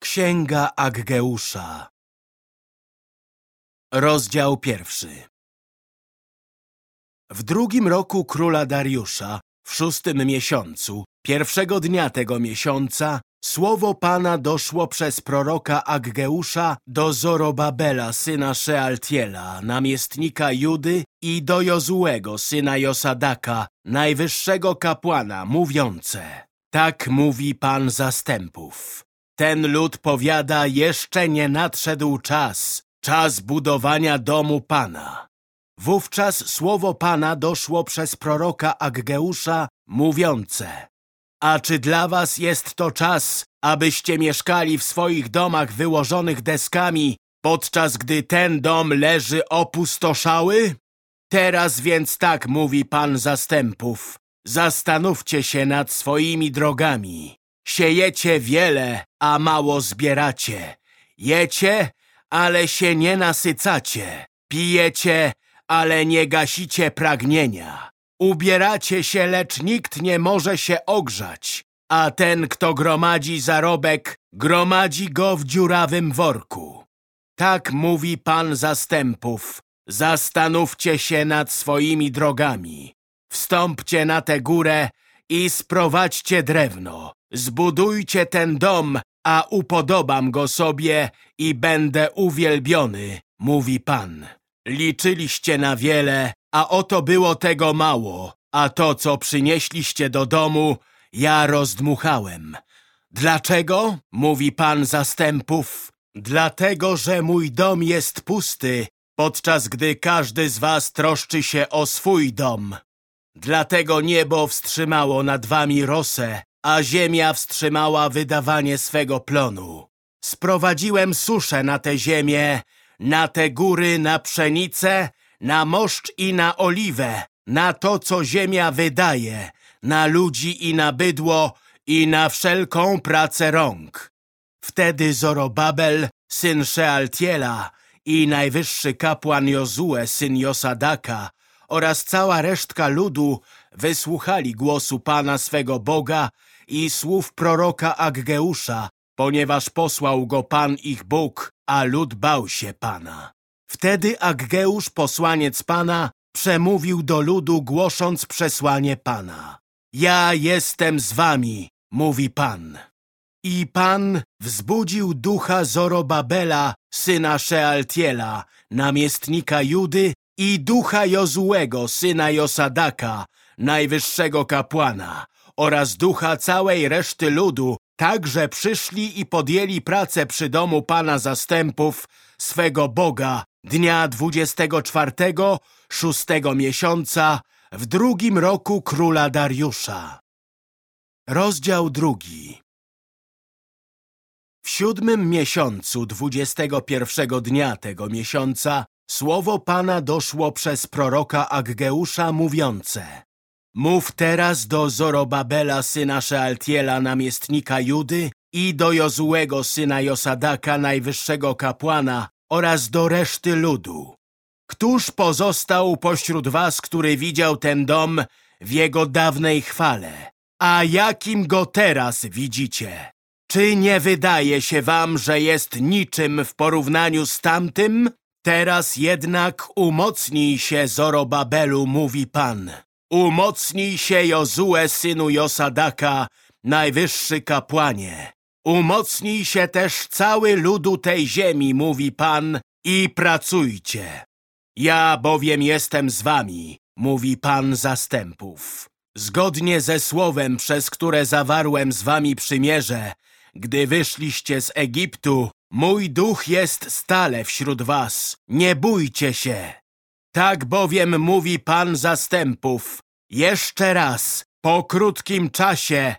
Księga Aggeusza Rozdział pierwszy W drugim roku króla Dariusza, w szóstym miesiącu, pierwszego dnia tego miesiąca, słowo Pana doszło przez proroka Aggeusza do Zorobabela, syna Szealtiela, namiestnika Judy i do Jozułego, syna Josadaka, najwyższego kapłana, mówiące Tak mówi Pan zastępów. Ten lud powiada, jeszcze nie nadszedł czas, czas budowania domu Pana. Wówczas słowo Pana doszło przez proroka Aggeusza, mówiące A czy dla was jest to czas, abyście mieszkali w swoich domach wyłożonych deskami, podczas gdy ten dom leży opustoszały? Teraz więc tak mówi Pan zastępów. Zastanówcie się nad swoimi drogami. Siejecie wiele, a mało zbieracie. Jecie, ale się nie nasycacie. Pijecie, ale nie gasicie pragnienia. Ubieracie się, lecz nikt nie może się ogrzać. A ten, kto gromadzi zarobek, gromadzi go w dziurawym worku. Tak mówi Pan zastępów. Zastanówcie się nad swoimi drogami. Wstąpcie na tę górę i sprowadźcie drewno. Zbudujcie ten dom, a upodobam go sobie i będę uwielbiony, mówi Pan. Liczyliście na wiele, a oto było tego mało, a to, co przynieśliście do domu, ja rozdmuchałem. Dlaczego? Mówi Pan zastępów. Dlatego, że mój dom jest pusty, podczas gdy każdy z was troszczy się o swój dom. Dlatego niebo wstrzymało nad wami rosę, a ziemia wstrzymała wydawanie swego plonu. Sprowadziłem suszę na tę ziemię, na te góry, na pszenicę, na moszcz i na oliwę, na to, co ziemia wydaje, na ludzi i na bydło i na wszelką pracę rąk. Wtedy Zorobabel, syn Szealtiela i najwyższy kapłan Jozue, syn Josadaka oraz cała resztka ludu wysłuchali głosu Pana swego Boga i słów proroka Aggeusza, ponieważ posłał go Pan ich Bóg, a lud bał się Pana. Wtedy Aggeusz, posłaniec Pana, przemówił do ludu, głosząc przesłanie Pana. Ja jestem z wami, mówi Pan. I Pan wzbudził ducha Zorobabela, syna Szealtiela, namiestnika Judy i ducha Jozułego, syna Josadaka, najwyższego kapłana oraz ducha całej reszty ludu, także przyszli i podjęli pracę przy domu Pana Zastępów, swego Boga, dnia 24, szóstego miesiąca, w drugim roku króla Dariusza. Rozdział drugi W siódmym miesiącu, dwudziestego pierwszego dnia tego miesiąca, słowo Pana doszło przez proroka Aggeusza mówiące Mów teraz do Zorobabela, syna Szealtiela, namiestnika Judy i do Jozułego, syna Josadaka, najwyższego kapłana oraz do reszty ludu. Któż pozostał pośród was, który widział ten dom w jego dawnej chwale? A jakim go teraz widzicie? Czy nie wydaje się wam, że jest niczym w porównaniu z tamtym? Teraz jednak umocnij się, Zorobabelu, mówi Pan. Umocnij się, Jozue, synu Josadaka, najwyższy kapłanie. Umocnij się też cały ludu tej ziemi, mówi Pan, i pracujcie. Ja bowiem jestem z wami, mówi Pan zastępów. Zgodnie ze słowem, przez które zawarłem z wami przymierze, gdy wyszliście z Egiptu, mój duch jest stale wśród was. Nie bójcie się. Tak bowiem mówi Pan zastępów. Jeszcze raz, po krótkim czasie,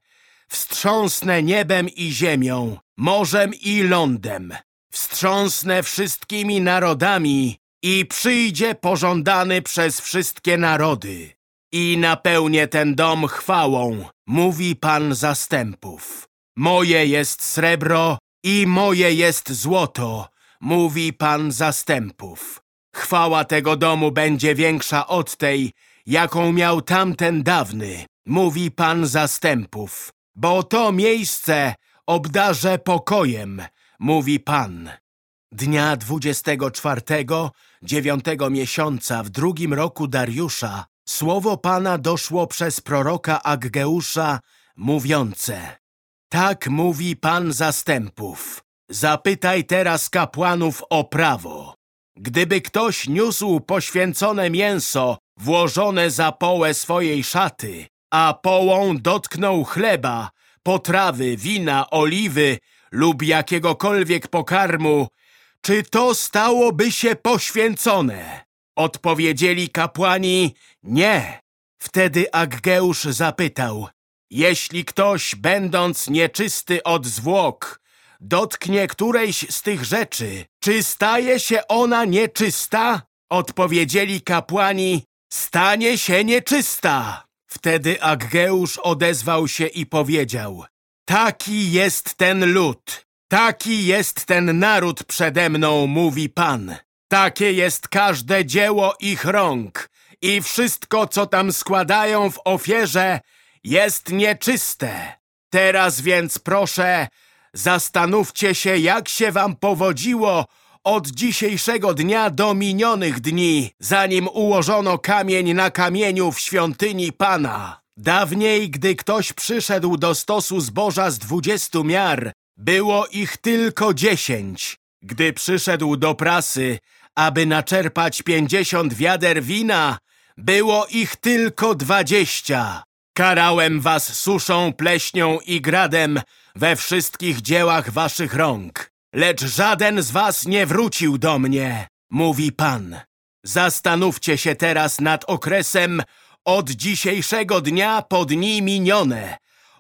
wstrząsnę niebem i ziemią, morzem i lądem. Wstrząsnę wszystkimi narodami i przyjdzie pożądany przez wszystkie narody. I napełnię ten dom chwałą, mówi Pan zastępów. Moje jest srebro i moje jest złoto, mówi Pan zastępów. Chwała tego domu będzie większa od tej, jaką miał tamten dawny, mówi Pan zastępów. Bo to miejsce obdarzę pokojem, mówi Pan. Dnia dwudziestego czwartego, dziewiątego miesiąca w drugim roku Dariusza, słowo Pana doszło przez proroka Aggeusza, mówiące Tak mówi Pan zastępów. Zapytaj teraz kapłanów o prawo. Gdyby ktoś niósł poświęcone mięso włożone za połę swojej szaty, a połą dotknął chleba, potrawy, wina, oliwy lub jakiegokolwiek pokarmu, czy to stałoby się poświęcone? Odpowiedzieli kapłani, nie. Wtedy Aggeusz zapytał, jeśli ktoś, będąc nieczysty od zwłok, dotknie którejś z tych rzeczy, czy staje się ona nieczysta? Odpowiedzieli kapłani, stanie się nieczysta. Wtedy Aggeusz odezwał się i powiedział, taki jest ten lud, taki jest ten naród przede mną, mówi Pan. Takie jest każde dzieło ich rąk i wszystko, co tam składają w ofierze, jest nieczyste. Teraz więc proszę, zastanówcie się, jak się wam powodziło od dzisiejszego dnia do minionych dni, zanim ułożono kamień na kamieniu w świątyni Pana. Dawniej, gdy ktoś przyszedł do stosu zboża z dwudziestu miar, było ich tylko dziesięć. Gdy przyszedł do prasy, aby naczerpać pięćdziesiąt wiader wina, było ich tylko dwadzieścia. Karałem was suszą, pleśnią i gradem we wszystkich dziełach waszych rąk. Lecz żaden z was nie wrócił do mnie, mówi Pan. Zastanówcie się teraz nad okresem od dzisiejszego dnia po dni minione,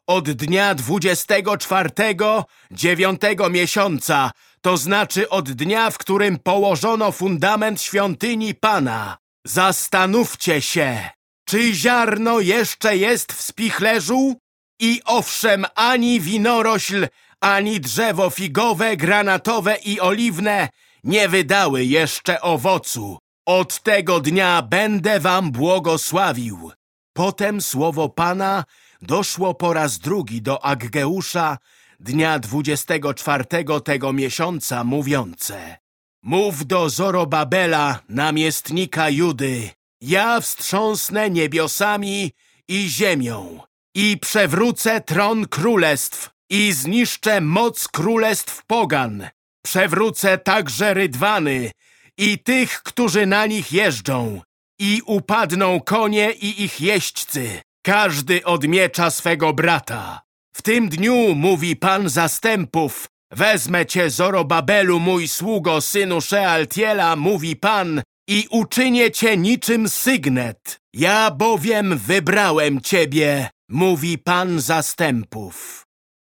od dnia dwudziestego czwartego, dziewiątego miesiąca, to znaczy od dnia, w którym położono fundament świątyni Pana. Zastanówcie się, czy ziarno jeszcze jest w spichlerzu? I owszem, ani winorośl, ani drzewo figowe, granatowe i oliwne nie wydały jeszcze owocu. Od tego dnia będę wam błogosławił. Potem słowo Pana doszło po raz drugi do Aggeusza dnia dwudziestego czwartego tego miesiąca, mówiące Mów do Zorobabela, namiestnika Judy, ja wstrząsnę niebiosami i ziemią i przewrócę tron królestw i zniszczę moc królestw pogan. Przewrócę także rydwany i tych, którzy na nich jeżdżą. I upadną konie i ich jeźdźcy, każdy od miecza swego brata. W tym dniu, mówi Pan zastępów, wezmę cię, Zorobabelu, mój sługo, synu Shealtiela, mówi Pan, i uczynię cię niczym sygnet. Ja bowiem wybrałem ciebie, mówi Pan zastępów.